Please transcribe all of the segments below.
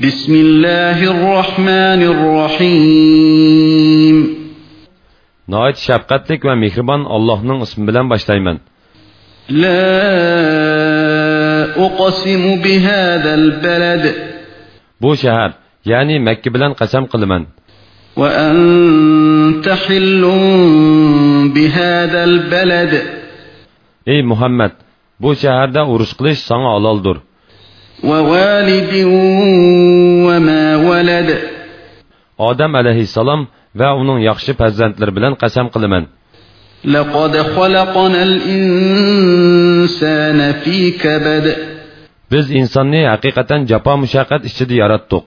بسم الله الرحمن الرحيم. نايت شفقتلك و مهربان اللهنىڭ اسمى بىلەن باشلايمەن. لا أقسم بهذا البلد. بو شهر يعني مكة بىلەن قسم قىلىمەن. وأنت حل بهذا البلد. ئى مۇھەممەد بو شهردا ورش قىلىش ساڭا ھالالدۇر ووالد Adam alayhissalom və onun yaxşı farzandlari bilan qasam qilaman. لقد خلقنا الإنسان في كبد Biz insonni haqiqatan jafo mushaqqat ichida yaratdik.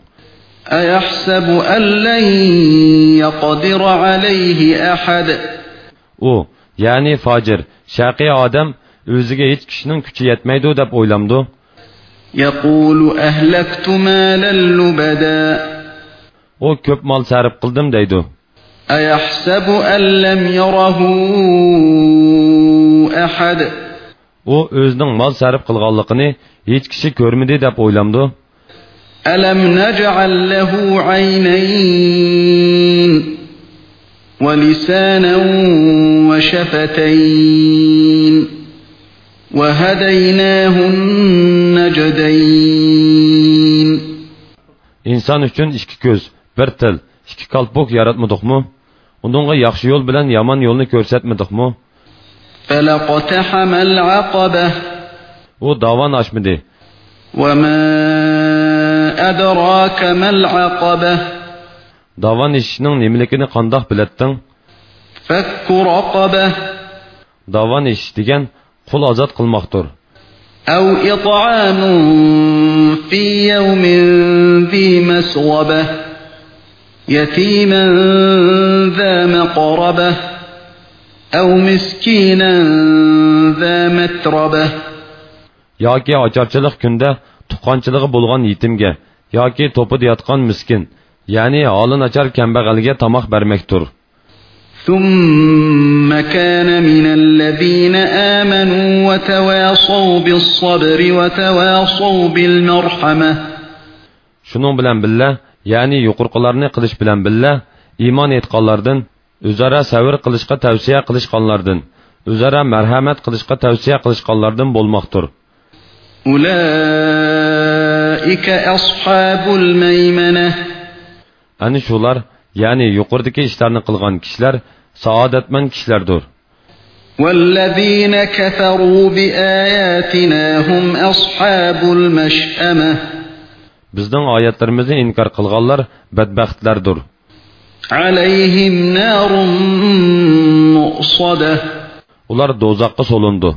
أيحسب أن لن يقدر عليه أحد U, ya'ni fojir, shaqiy odam o'ziga hech kishining kuchi yetmaydi deb o'ylamdi. يقول أهلكت مالا لبدا O ko'p mol sarf qildim deydi. Ayahsabu an lam yarahu ahad. O o'zining mol sarf qilganligini hech kishi ko'rmadi deb o'ylamdi. Alam naj'al lahu aynayn wa lisanan wa shafatayn wa hadaynahu najdayn. İnsan üçün iki göz, bir til, ikki qalpoq yaratmadikmi? Uningga yaxshi yo'l bilan yomon yo'lni ko'rsatmadikmi? U davon العقبة Davon ishning nimaligini qandoq bilatding? Davon ish degan qul ozod qilmoqdir. أو إطعام في يوم ذي مسغبة يتيما ذا مقربة أو مسكينا ذا متربة yoki ocharchilik kunda tuqqanchiligi bo'lgan yetimga yoki to'pida yotgan miskin ya'ni holi nachar kambag'alga tomoq bermakdir ثم كان من الذين آمنوا وتواصوا بالصبر وتواصوا بالمرحمة shuning bilan billa ya'ni yuqurqilarni qilish bilan billa iymon etganlardan o'zaro savr qilishga tavsiya qilishganlardan o'zaro marhamat qilishga tavsiya qilishganlardan bo'lmoqdir أولئك أصحاب الميمنة ana shular ya'ni yuqoridagi ishlarni qilgan kishilar saodatmand kishilardir والذين كفروا بآياتنا هم أصحاب المشأمة bizning oyatlarimizni inkor qilganlar badbaxtlardir alayhim narun musada. Ular do'zaxqa solindu